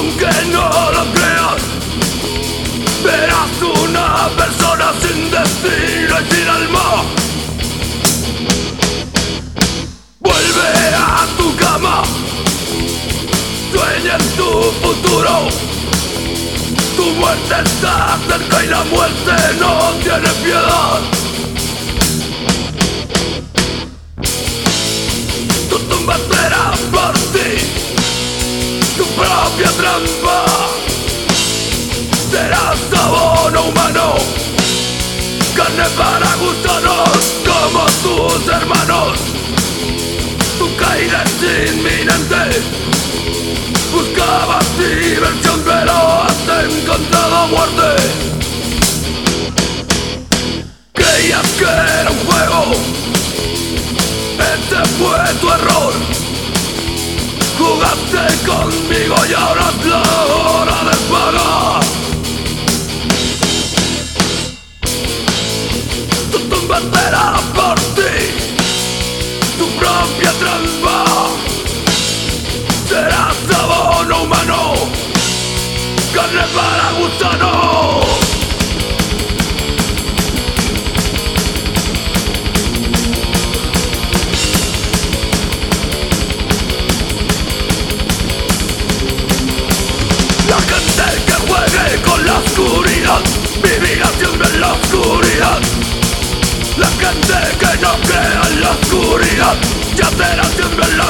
aunque no lo creas. Verás una persona sin destino y sin alma. Vuelve a tu cama, sueña en tu futuro. Tu muerte está cerca y la muerte no tiene piedad. Para gusanos como tus hermanos. Tu caída es inminente. Buscabas diversión pero has encontrado muerte Creías que era un juego Ese fue tu error Jugaste conmigo y ahora es la hora de pagar Espera por ti. Tu propia trampa Serás oscuridad Yacerá siempre en la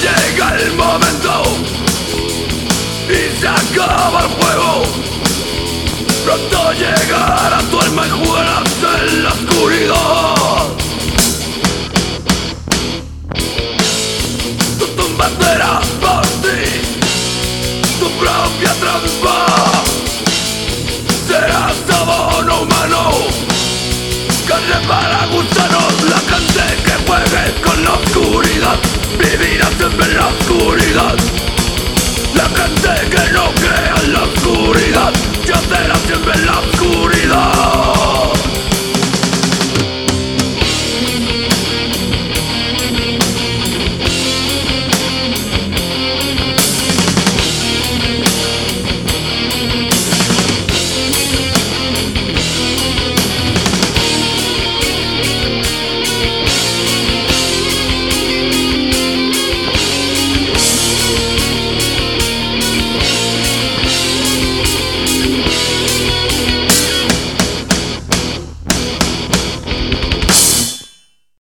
llega el momento. Y se acaba el juego. Pronto llegará tu alma y jugarás en la oscuridad. Tu tumba será por ti. Tu propia trampa. Serás abono humano. Carne para gusanos La gente que juegue con la oscuridad Vivirá siempre en la